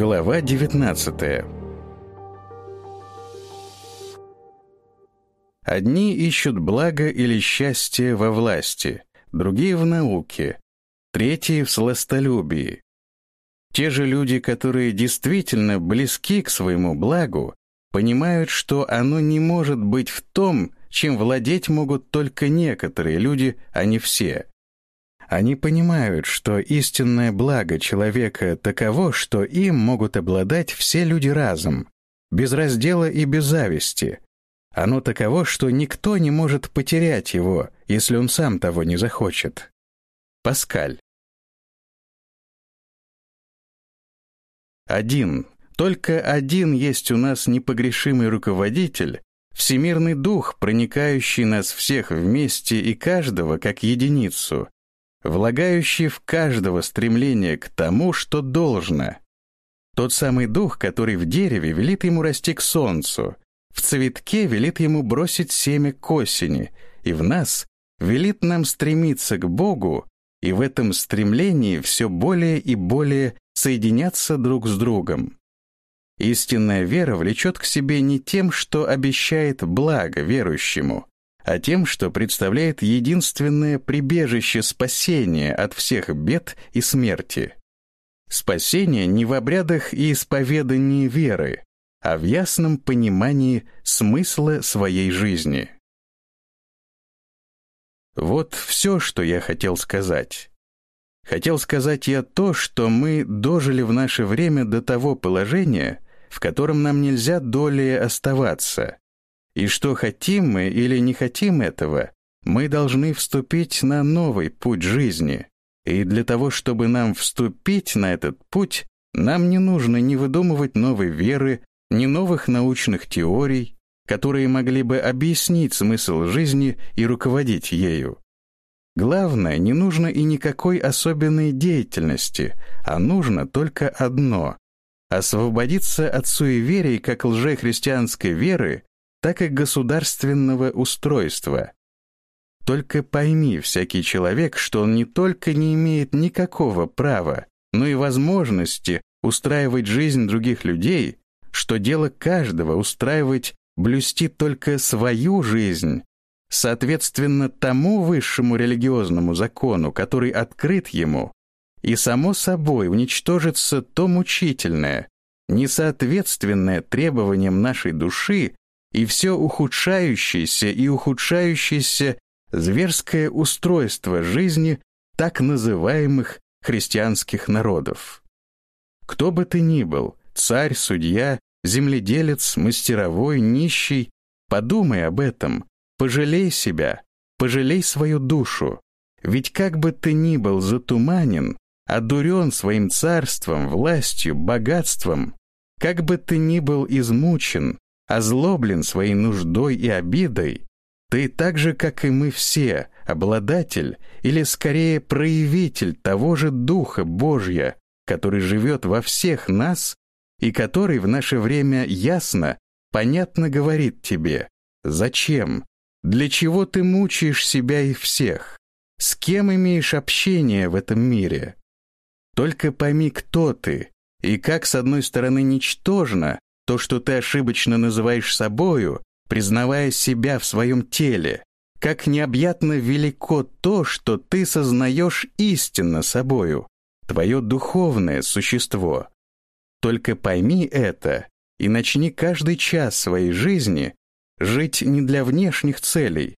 Глава 19 Одни ищут благо или счастье во власти, другие в науке, третьи в сластолюбии. Те же люди, которые действительно близки к своему благу, понимают, что оно не может быть в том, чем владеть могут только некоторые люди, а не все. Они понимают, что истинное благо человека таково, что им могут обладать все люди разом, без раздела и без зависти. Оно таково, что никто не может потерять его, если он сам того не захочет. Паскаль. Один, только один есть у нас непогрешимый руководитель, всемирный дух, проникающий нас всех вместе и каждого как единицу, влагающий в каждого стремление к тому, что должно. Тот самый дух, который в дереве велит ему расти к солнцу, в цветке велит ему бросить семя к осени, и в нас велит нам стремиться к Богу, и в этом стремлении все более и более соединяться друг с другом. Истинная вера влечет к себе не тем, что обещает благо верующему, а тем, что представляет единственное прибежище спасения от всех бед и смерти. Спасение не в обрядах и исповедании веры, а в ясном понимании смысла своей жизни. Вот все, что я хотел сказать. Хотел сказать я то, что мы дожили в наше время до того положения, в котором нам нельзя долее оставаться, и что хотим мы или не хотим этого, мы должны вступить на новый путь жизни. И для того, чтобы нам вступить на этот путь, нам не нужно ни выдумывать новой веры, ни новых научных теорий, которые могли бы объяснить смысл жизни и руководить ею. Главное, не нужно и никакой особенной деятельности, а нужно только одно — освободиться от суеверий как лжехристианской веры так и государственного устройства. Только пойми, всякий человек, что он не только не имеет никакого права, но и возможности устраивать жизнь других людей, что дело каждого устраивать, блюсти только свою жизнь, соответственно тому высшему религиозному закону, который открыт ему, и само собой уничтожится то мучительное, несоответственное требованиям нашей души и все ухудшающееся и ухудшающееся зверское устройство жизни так называемых христианских народов. Кто бы ты ни был, царь, судья, земледелец, мастеровой, нищий, подумай об этом, пожалей себя, пожалей свою душу, ведь как бы ты ни был затуманен, одурен своим царством, властью, богатством, как бы ты ни был измучен, озлоблен своей нуждой и обидой, ты так же, как и мы все, обладатель или скорее проявитель того же Духа Божья, который живет во всех нас и который в наше время ясно, понятно говорит тебе, зачем, для чего ты мучаешь себя и всех, с кем имеешь общение в этом мире. Только пойми, кто ты, и как, с одной стороны, ничтожно, то, что ты ошибочно называешь собою, признавая себя в своем теле, как необъятно велико то, что ты сознаешь истинно собою, твое духовное существо. Только пойми это и начни каждый час своей жизни жить не для внешних целей,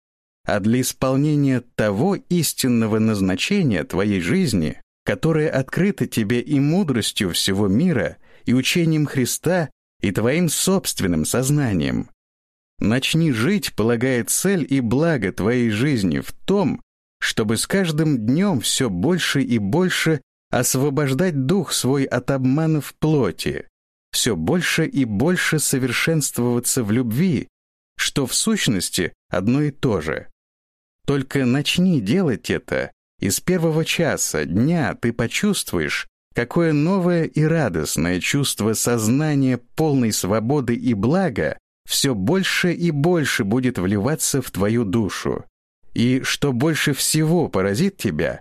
а для исполнения того истинного назначения твоей жизни, которое открыто тебе и мудростью всего мира, и учением Христа, и твоим собственным сознанием. Начни жить, полагая цель и благо твоей жизни в том, чтобы с каждым днем все больше и больше освобождать дух свой от обманов плоти, все больше и больше совершенствоваться в любви, что в сущности одно и то же. Только начни делать это, и с первого часа, дня ты почувствуешь, Какое новое и радостное чувство сознания полной свободы и блага все больше и больше будет вливаться в твою душу. И что больше всего поразит тебя,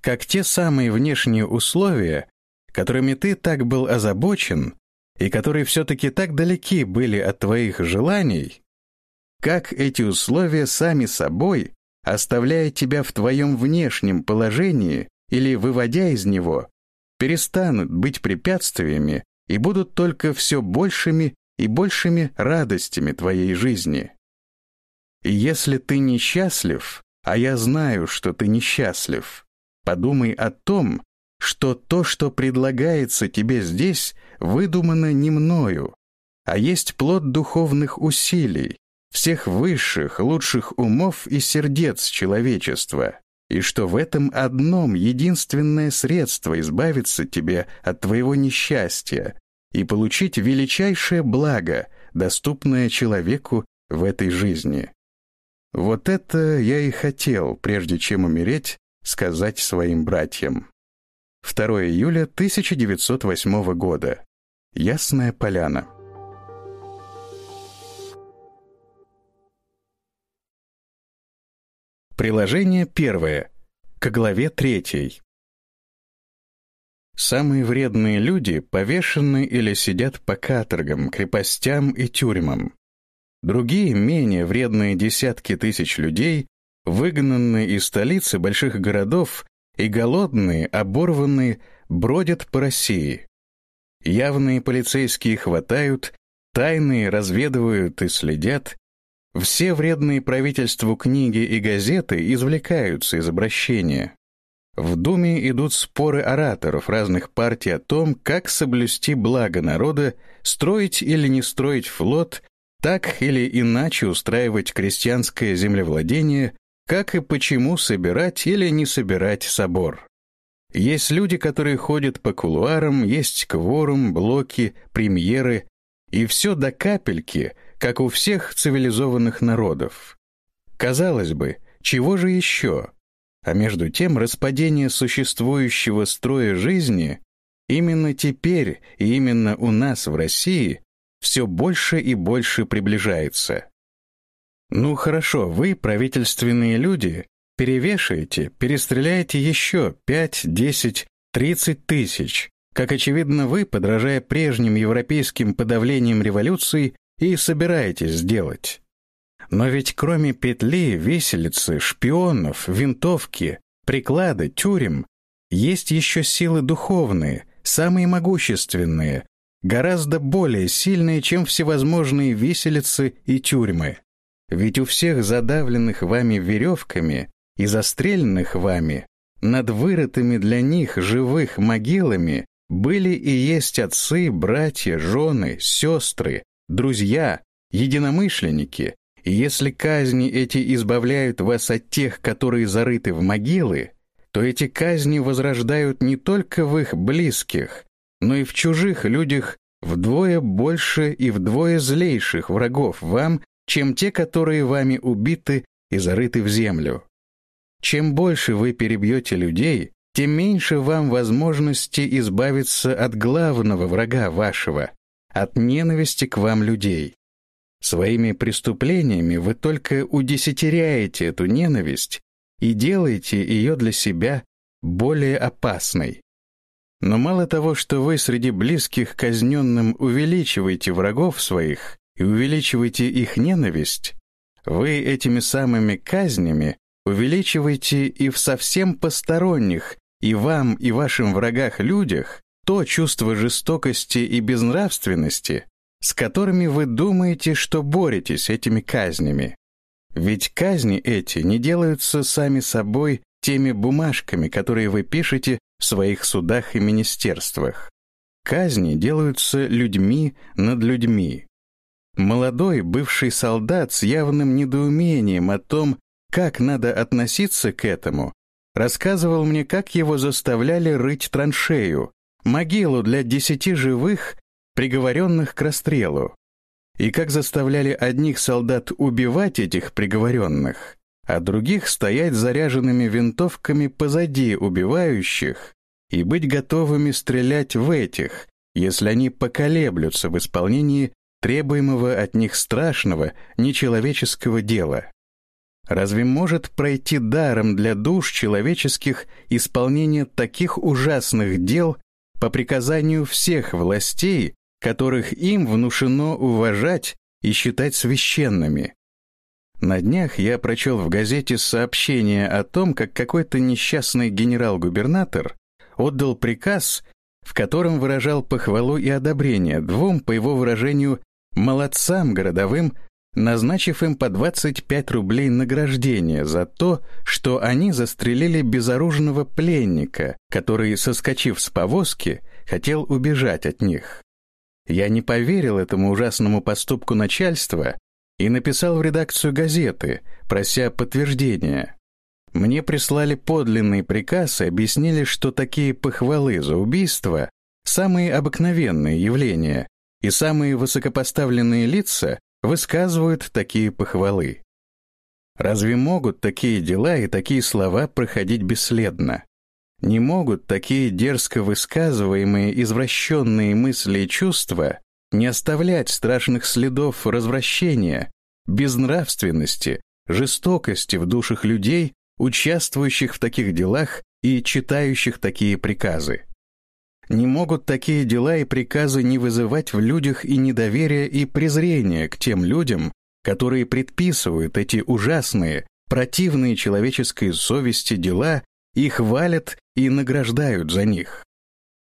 как те самые внешние условия, которыми ты так был озабочен и которые все-таки так далеки были от твоих желаний, как эти условия сами собой, оставляя тебя в твоем внешнем положении или выводя из него, перестанут быть препятствиями и будут только все большими и большими радостями твоей жизни. И если ты несчастлив, а я знаю, что ты несчастлив, подумай о том, что то, что предлагается тебе здесь, выдумано не мною, а есть плод духовных усилий, всех высших, лучших умов и сердец человечества, и что в этом одном единственное средство избавиться тебе от твоего несчастья и получить величайшее благо, доступное человеку в этой жизни. Вот это я и хотел, прежде чем умереть, сказать своим братьям. 2 июля 1908 года. Ясная поляна. Приложение первое. К главе третьей. Самые вредные люди повешены или сидят по каторгам, крепостям и тюрьмам. Другие, менее вредные десятки тысяч людей, выгнанные из столицы больших городов и голодные, оборванные, бродят по России. Явные полицейские хватают, тайные разведывают и следят, все вредные правительству книги и газеты извлекаются из обращения. В Думе идут споры ораторов разных партий о том, как соблюсти благо народа, строить или не строить флот, так или иначе устраивать крестьянское землевладение, как и почему собирать или не собирать собор. Есть люди, которые ходят по кулуарам, есть кворум, блоки, премьеры, и все до капельки, как у всех цивилизованных народов. Казалось бы, чего же еще? А между тем распадение существующего строя жизни именно теперь и именно у нас в России все больше и больше приближается. Ну хорошо, вы, правительственные люди, перевешаете, перестреляете еще 5, 10, 30 тысяч, как очевидно вы, подражая прежним европейским подавлениям революции, и собираетесь сделать. Но ведь кроме петли, виселицы, шпионов, винтовки, приклада, тюрем, есть еще силы духовные, самые могущественные, гораздо более сильные, чем всевозможные виселицы и тюрьмы. Ведь у всех задавленных вами веревками и застреленных вами над вырытыми для них живых могилами были и есть отцы, братья, жены, сестры, друзья, единомышленники, и если казни эти избавляют вас от тех, которые зарыты в могилы, то эти казни возрождают не только в их близких, но и в чужих людях вдвое больше и вдвое злейших врагов вам, чем те, которые вами убиты и зарыты в землю. Чем больше вы перебьете людей, тем меньше вам возможности избавиться от главного врага вашего, от ненависти к вам людей. Своими преступлениями вы только удесятеряете эту ненависть и делаете ее для себя более опасной. Но мало того, что вы среди близких казненным увеличиваете врагов своих и увеличиваете их ненависть, вы этими самыми казнями увеличиваете и в совсем посторонних, и вам, и вашим врагах людях то чувство жестокости и безнравственности, с которыми вы думаете, что боретесь этими казнями. Ведь казни эти не делаются сами собой теми бумажками, которые вы пишете в своих судах и министерствах. Казни делаются людьми над людьми. Молодой бывший солдат с явным недоумением о том, как надо относиться к этому, рассказывал мне, как его заставляли рыть траншею, могилу для десяти живых, приговоренных к расстрелу, и как заставляли одних солдат убивать этих приговоренных, а других стоять заряженными винтовками позади убивающих и быть готовыми стрелять в этих, если они поколеблются в исполнении требуемого от них страшного, нечеловеческого дела. Разве может пройти даром для душ человеческих исполнение таких ужасных дел, по приказанию всех властей, которых им внушено уважать и считать священными. На днях я прочел в газете сообщение о том, как какой-то несчастный генерал-губернатор отдал приказ, в котором выражал похвалу и одобрение двум, по его выражению, молодцам городовым, назначив им по 25 рублей награждения за то, что они застрелили безоружного пленника, который, соскочив с повозки, хотел убежать от них. Я не поверил этому ужасному поступку начальства и написал в редакцию газеты, прося подтверждения. Мне прислали подлинный приказ и объяснили, что такие похвалы за убийство — самые обыкновенные явления, и самые высокопоставленные лица высказывают такие похвалы. Разве могут такие дела и такие слова проходить бесследно? Не могут такие дерзко высказываемые извращенные мысли и чувства не оставлять страшных следов развращения, безнравственности, жестокости в душах людей, участвующих в таких делах и читающих такие приказы. Не могут такие дела и приказы не вызывать в людях и недоверия, и презрения к тем людям, которые предписывают эти ужасные, противные человеческой совести дела и хвалят и награждают за них.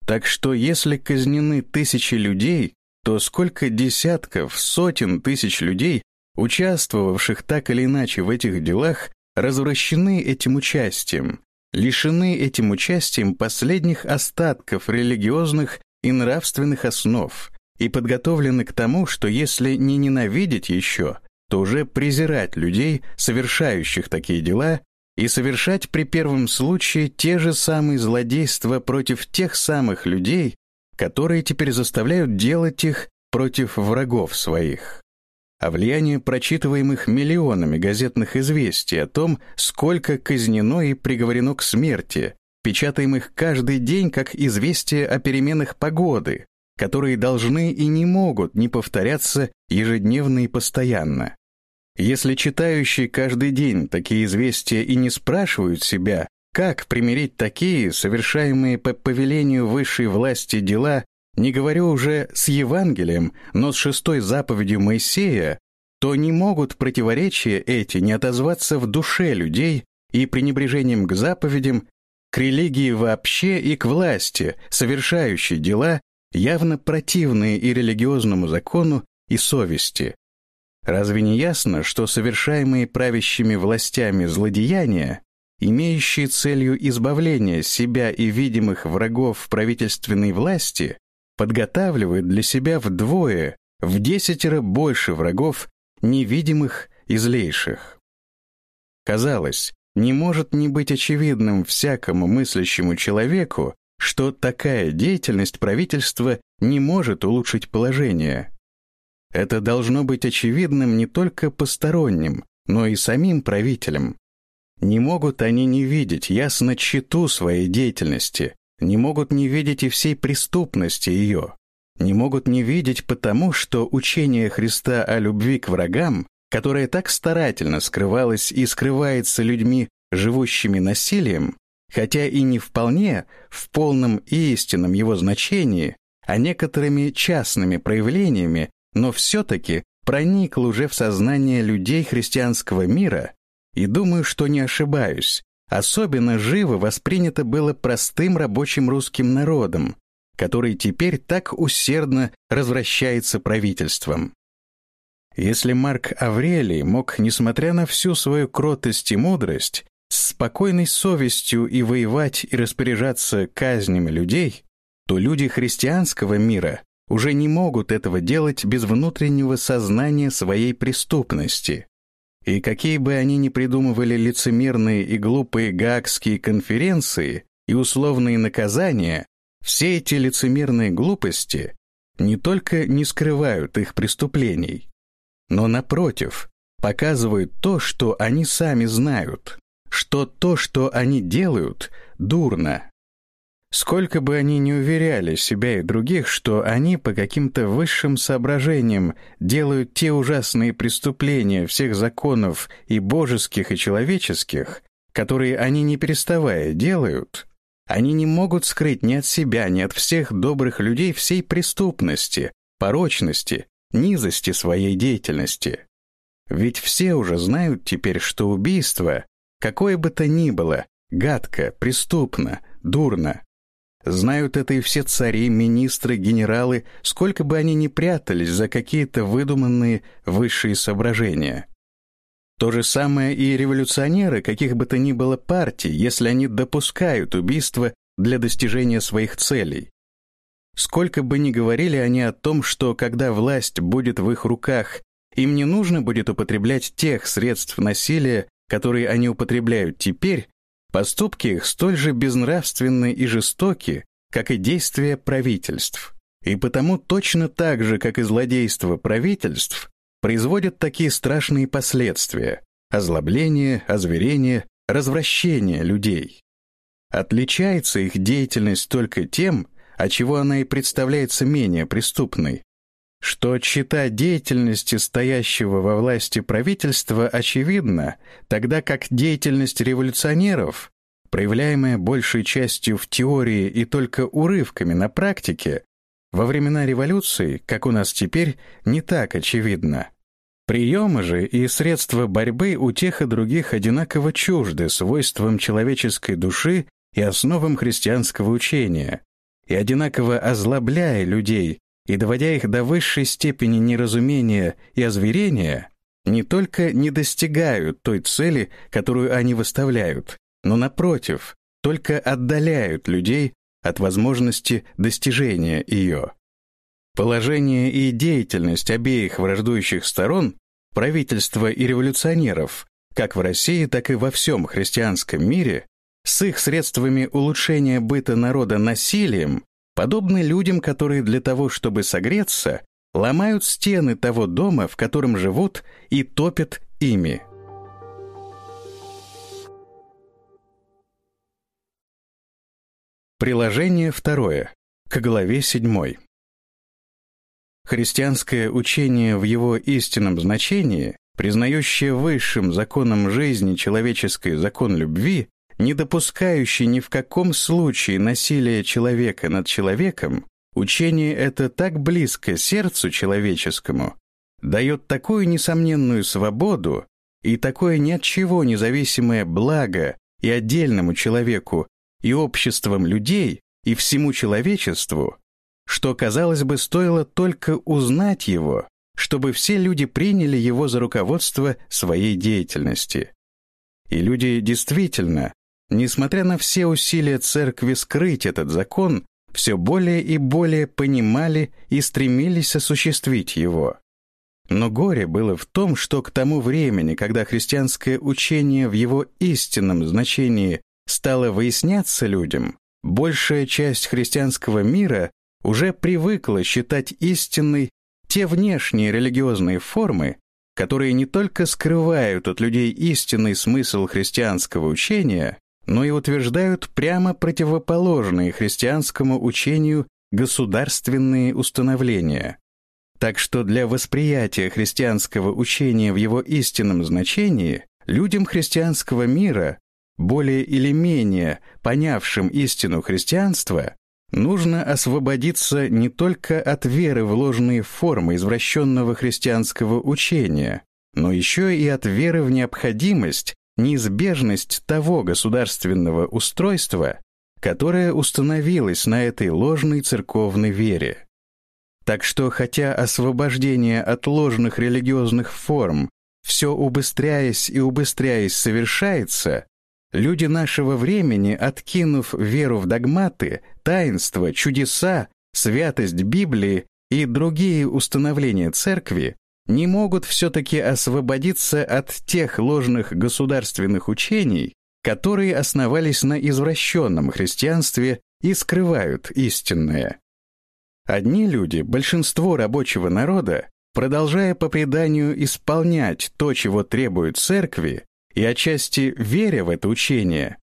Так что если казнены тысячи людей, то сколько десятков, сотен тысяч людей, участвовавших так или иначе в этих делах, развращены этим участием, лишены этим участием последних остатков религиозных и нравственных основ и подготовлены к тому, что если не ненавидеть еще, то уже презирать людей, совершающих такие дела, и совершать при первом случае те же самые злодейства против тех самых людей, которые теперь заставляют делать их против врагов своих. А влияние прочитываемых миллионами газетных известий о том, сколько казнено и приговорено к смерти, печатаемых каждый день как известия о переменах погоды, которые должны и не могут не повторяться ежедневно и постоянно. Если читающие каждый день такие известия и не спрашивают себя, как примирить такие, совершаемые по повелению высшей власти дела, не говорю уже с Евангелием, но с шестой заповедью Моисея, то не могут противоречия эти не отозваться в душе людей и пренебрежением к заповедям, к религии вообще и к власти, совершающей дела, явно противные и религиозному закону, и совести. Разве не ясно, что совершаемые правящими властями злодеяния, имеющие целью избавления себя и видимых врагов правительственной власти, подготавливают для себя вдвое, в десятеро больше врагов, невидимых и злейших? Казалось, не может не быть очевидным всякому мыслящему человеку, что такая деятельность правительства не может улучшить положение, это должно быть очевидным не только посторонним, но и самим правителям. Не могут они не видеть ясно читу своей деятельности, не могут не видеть и всей преступности ее, не могут не видеть потому, что учение Христа о любви к врагам, которое так старательно скрывалось и скрывается людьми, живущими насилием, хотя и не вполне в полном и истинном его значении, а некоторыми частными проявлениями но все-таки проникл уже в сознание людей христианского мира, и думаю, что не ошибаюсь, особенно живо воспринято было простым рабочим русским народом, который теперь так усердно развращается правительством. Если Марк Аврелий мог, несмотря на всю свою кротость и мудрость, с спокойной совестью и воевать и распоряжаться казнями людей, то люди христианского мира уже не могут этого делать без внутреннего сознания своей преступности. И какие бы они ни придумывали лицемерные и глупые гаагские конференции и условные наказания, все эти лицемерные глупости не только не скрывают их преступлений, но, напротив, показывают то, что они сами знают, что то, что они делают, дурно, Сколько бы они ни уверяли себя и других, что они по каким-то высшим соображениям делают те ужасные преступления всех законов и божеских, и человеческих, которые они не переставая делают, Они не могут скрыть ни от себя, ни от всех добрых людей всей преступности, порочности, низости своей деятельности. Ведь все уже знают теперь, что убийство, какое бы то ни было, гадко, преступно, дурно. Знают это и все цари, министры, генералы, сколько бы они ни прятались за какие-то выдуманные высшие соображения. То же самое и революционеры, каких бы то ни было партий, если они допускают убийство для достижения своих целей. Сколько бы ни говорили они о том, что когда власть будет в их руках, им не нужно будет употреблять тех средств насилия, которые они употребляют теперь, поступки их столь же безнравственны и жестоки, как и действия правительств. И потому точно так же, как и злодейство правительств, производят такие страшные последствия – озлобление, озверение, развращение людей. Отличается их деятельность только тем, от чего она и представляется менее преступной, что чита деятельности стоящего во власти правительства очевидна, тогда как деятельность революционеров, проявляемая большей частью в теории и только урывками на практике, во времена революции, как у нас теперь, не так очевидно. Приемы же и средства борьбы у тех и других одинаково чужды свойствам человеческой души и основам христианского учения, и одинаково озлобляя людей и доводя их до высшей степени неразумения и озверения, не только не достигают той цели, которую они выставляют, но, напротив, только отдаляют людей от возможности достижения ее. Положение и деятельность обеих враждующих сторон, правительства и революционеров, как в России, так и во всем христианском мире, с их средствами улучшения быта народа насилием, подобны людям, которые для того, чтобы согреться, ломают стены того дома, в котором живут, и топят ими. Приложение второе, к главе седьмой. Христианское учение в его истинном значении, признающее высшим законом жизни человеческий закон любви, не допускающий ни в каком случае насилия человека над человеком, учение это так близко сердцу человеческому, дает такую несомненную свободу и такое ни от чего независимое благо и отдельному человеку, и обществом людей, и всему человечеству, что, казалось бы, стоило только узнать его, чтобы все люди приняли его за руководство своей деятельности. И люди действительно, несмотря на все усилия церкви скрыть этот закон, все более и более понимали и стремились осуществить его. Но горе было в том, что к тому времени, когда христианское учение в его истинном значении стало выясняться людям, большая часть христианского мира уже привыкла считать истинной те внешние религиозные формы, которые не только скрывают от людей истинный смысл христианского учения, но и утверждают прямо противоположные христианскому учению государственные установления. Так что для восприятия христианского учения в его истинном значении людям христианского мира более или менее понявшим истину христианства, нужно освободиться не только от веры в ложные формы извращенного христианского учения, но еще и от веры в необходимость, неизбежность того государственного устройства, которое установилось на этой ложной церковной вере. Так что, хотя освобождение от ложных религиозных форм все убыстряясь и убыстряясь совершается, Люди нашего времени, откинув веру в догматы, таинства, чудеса, святость Библии и другие установления церкви, не могут все-таки освободиться от тех ложных государственных учений, которые основались на извращенном христианстве и скрывают истинное. Одни люди, большинство рабочего народа, продолжая по преданию исполнять то, чего требует церкви, и отчасти веря в это учение,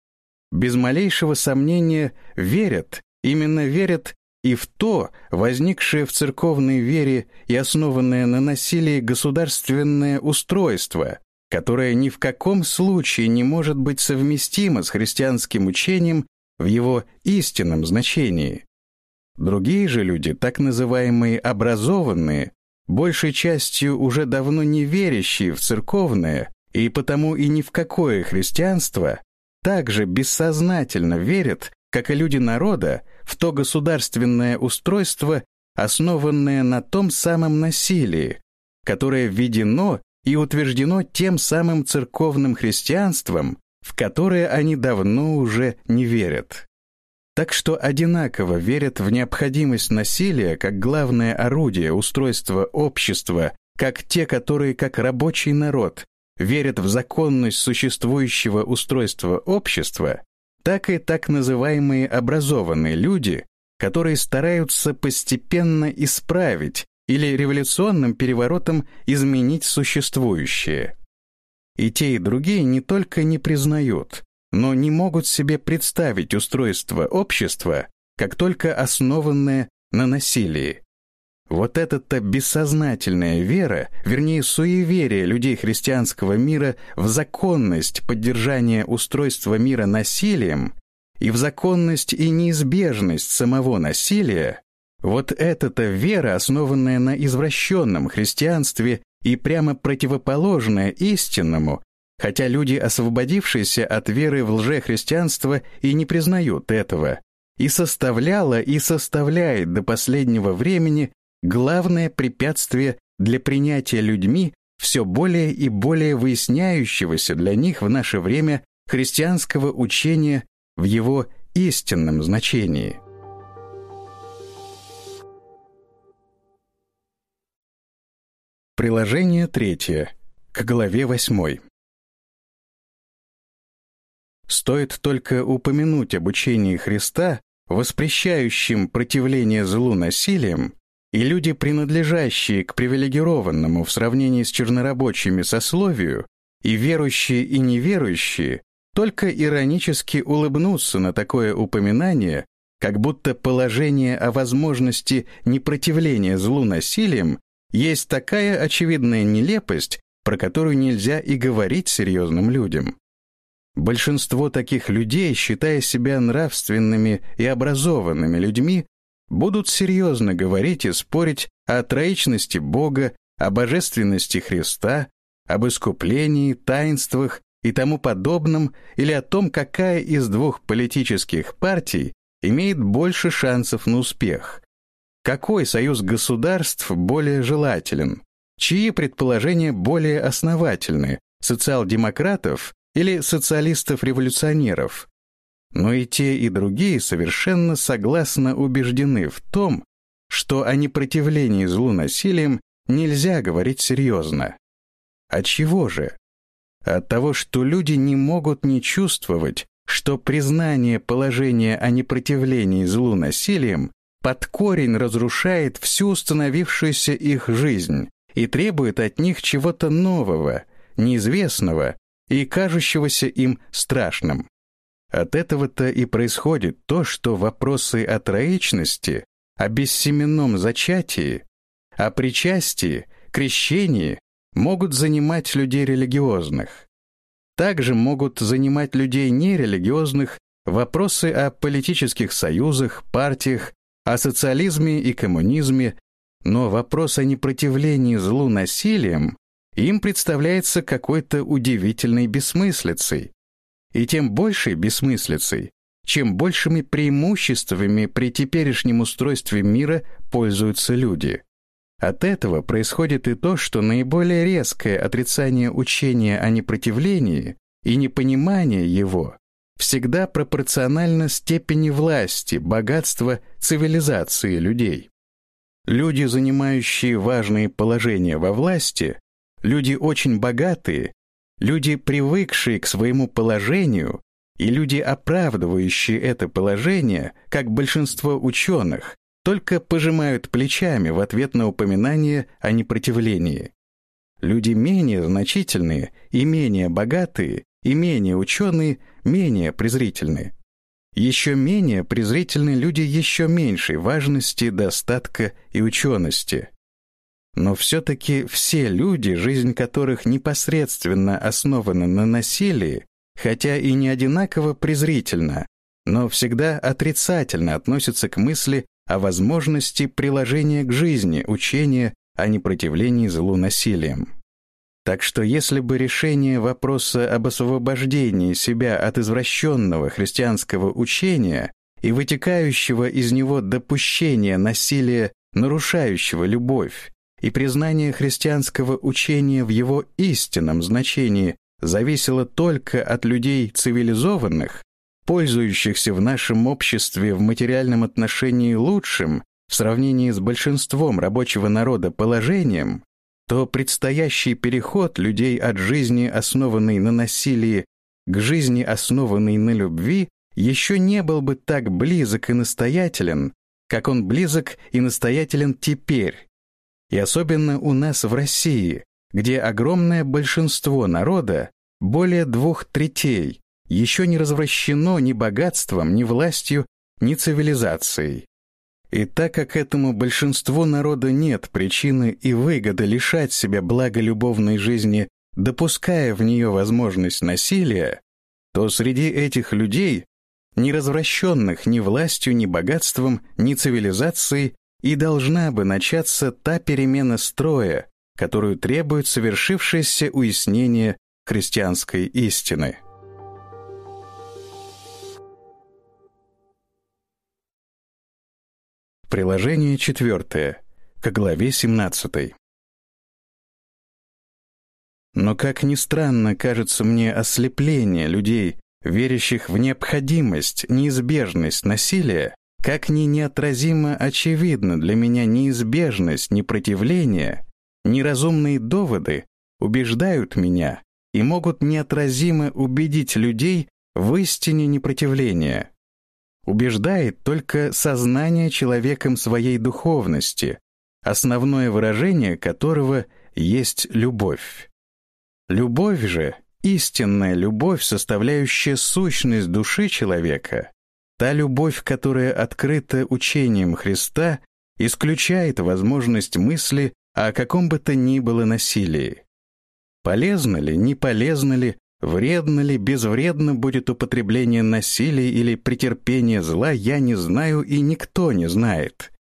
без малейшего сомнения верят, именно верят и в то, возникшее в церковной вере и основанное на насилии государственное устройство, которое ни в каком случае не может быть совместимо с христианским учением в его истинном значении. Другие же люди, так называемые образованные, большей частью уже давно не верящие в церковное и потому и ни в какое христианство, также бессознательно верят, как и люди народа, в то государственное устройство, основанное на том самом насилии, которое введено и утверждено тем самым церковным христианством, в которое они давно уже не верят. Так что одинаково верят в необходимость насилия как главное орудие устройства общества, как те, которые, как рабочий народ, верят в законность существующего устройства общества, так и так называемые образованные люди, которые стараются постепенно исправить или революционным переворотом изменить существующее. И те, и другие не только не признают, но не могут себе представить устройство общества, как только основанное на насилии. Вот эта-то бессознательная вера, вернее суеверие людей христианского мира в законность поддержания устройства мира насилием и в законность и неизбежность самого насилия, вот эта-то вера, основанная на извращенном христианстве и прямо противоположная истинному, хотя люди, освободившиеся от веры в лжехристианство, и не признают этого, и составляла и составляет до последнего времени главное препятствие для принятия людьми все более и более выясняющегося для них в наше время христианского учения в его истинном значении. Приложение третье, к главе восьмой. Стоит только упомянуть об учении Христа, воспрещающем противление злу насилием, и люди, принадлежащие к привилегированному в сравнении с чернорабочими сословию, и верующие и неверующие, только иронически улыбнутся на такое упоминание, как будто положение о возможности непротивления злу насилием есть такая очевидная нелепость, про которую нельзя и говорить серьезным людям. Большинство таких людей, считая себя нравственными и образованными людьми, будут серьезно говорить и спорить о троичности Бога, о божественности Христа, об искуплении, таинствах и тому подобном, или о том, какая из двух политических партий имеет больше шансов на успех. Какой союз государств более желателен? Чьи предположения более основательны, социал-демократов или социалистов-революционеров? Но и те, и другие совершенно согласно убеждены в том, что о непротивлении злу насилием нельзя говорить серьезно. От чего же? От того, что люди не могут не чувствовать, что признание положения о непротивлении злу насилием под корень разрушает всю установившуюся их жизнь и требует от них чего-то нового, неизвестного и кажущегося им страшным. От этого-то и происходит то, что вопросы о троичности, о бессеменном зачатии, о причастии, крещении могут занимать людей религиозных. Также могут занимать людей нерелигиозных вопросы о политических союзах, партиях, о социализме и коммунизме, но вопрос о непротивлении злу насилием им представляется какой-то удивительной бессмыслицей, и тем большей бессмыслицей, чем большими преимуществами при теперешнем устройстве мира пользуются люди. От этого происходит и то, что наиболее резкое отрицание учения о непротивлении и непонимание его всегда пропорционально степени власти, богатства, цивилизации людей. Люди, занимающие важные положения во власти, люди очень богатые, Люди, привыкшие к своему положению, и люди, оправдывающие это положение, как большинство ученых, только пожимают плечами в ответ на упоминание о непротивлении. Люди менее значительные и менее богатые, и менее ученые, менее презрительны. Еще менее презрительны люди еще меньшей важности, достатка и учености – но все-таки все люди, жизнь которых непосредственно основана на насилии, хотя и не одинаково презрительна, но всегда отрицательно относится к мысли о возможности приложения к жизни учения о непротивлении злу насилием. Так что если бы решение вопроса об освобождении себя от извращенного христианского учения и вытекающего из него допущения насилия, нарушающего любовь, и признание христианского учения в его истинном значении зависело только от людей цивилизованных, пользующихся в нашем обществе в материальном отношении лучшим в сравнении с большинством рабочего народа положением, то предстоящий переход людей от жизни, основанной на насилии, к жизни, основанной на любви, еще не был бы так близок и настоятелен, как он близок и настоятелен теперь. И особенно у нас в России, где огромное большинство народа, более двух третей, еще не развращено ни богатством, ни властью, ни цивилизацией. И так как этому большинству народа нет причины и выгоды лишать себя блага любовной жизни, допуская в нее возможность насилия, то среди этих людей, не развращенных ни властью, ни богатством, ни цивилизацией, и должна бы начаться та перемена строя, которую требует совершившееся уяснение христианской истины. Приложение четвертое, к главе 17. Но, как ни странно, кажется мне ослепление людей, верящих в необходимость, неизбежность насилия, как ни неотразимо очевидно для меня неизбежность непротивления, неразумные доводы убеждают меня и могут неотразимо убедить людей в истине непротивления убеждает только сознание человеком своей духовности, основное выражение которого есть любовь. Любовь же, истинная любовь, составляющая сущность души человека, та любовь, которая открыта учением Христа, исключает возможность мысли о каком бы то ни было насилии. Полезно ли, не полезно ли, Вредно ли, безвредно будет употребление насилия или претерпение зла, я не знаю и никто не знает.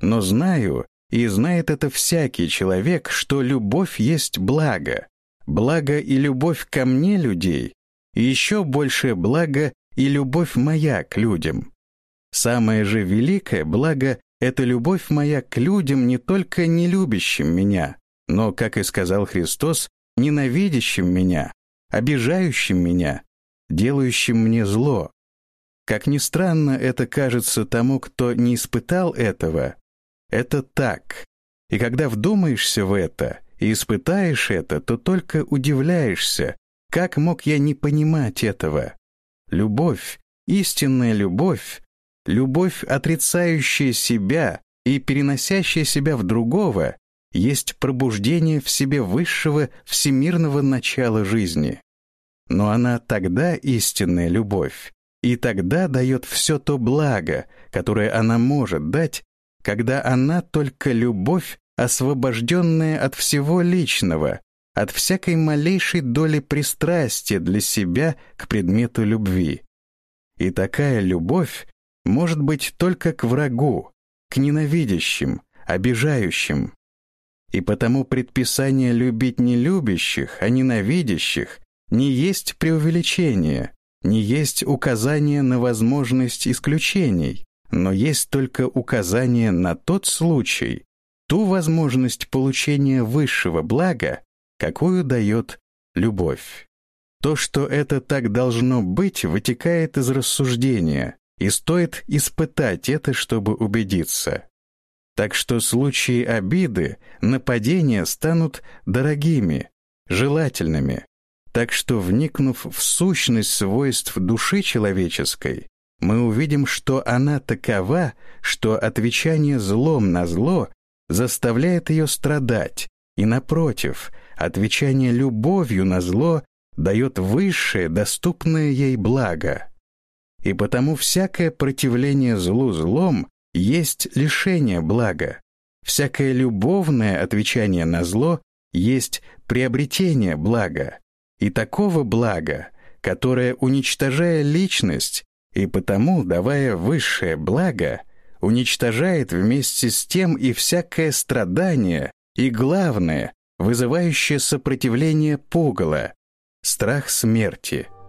Но знаю, и знает это всякий человек, что любовь есть благо. Благо и любовь ко мне людей, и еще большее благо и любовь моя к людям. Самое же великое благо — это любовь моя к людям, не только не любящим меня, но, как и сказал Христос, ненавидящим меня, обижающим меня, делающим мне зло. Как ни странно это кажется тому, кто не испытал этого, это так. И когда вдумаешься в это и испытаешь это, то только удивляешься, как мог я не понимать этого. Любовь, истинная любовь, любовь, отрицающая себя и переносящая себя в другого, есть пробуждение в себе высшего всемирного начала жизни. Но она тогда истинная любовь, и тогда дает все то благо, которое она может дать, когда она только любовь, освобожденная от всего личного, от всякой малейшей доли пристрастия для себя к предмету любви. И такая любовь может быть только к врагу, к ненавидящим, обижающим, и потому предписание любить не любящих, а ненавидящих не есть преувеличение, не есть указание на возможность исключений, но есть только указание на тот случай, ту возможность получения высшего блага, какую дает любовь. То, что это так должно быть, вытекает из рассуждения, и стоит испытать это, чтобы убедиться. Так что случаи обиды, нападения станут дорогими, желательными. Так что, вникнув в сущность свойств души человеческой, мы увидим, что она такова, что отвечание злом на зло заставляет ее страдать, и, напротив, отвечание любовью на зло дает высшее, доступное ей благо. И потому всякое противление злу злом есть лишение блага. Всякое любовное отвечание на зло есть приобретение блага. И такого блага, которое, уничтожая личность, и потому, давая высшее благо, уничтожает вместе с тем и всякое страдание, и главное, вызывающее сопротивление пугала, страх смерти —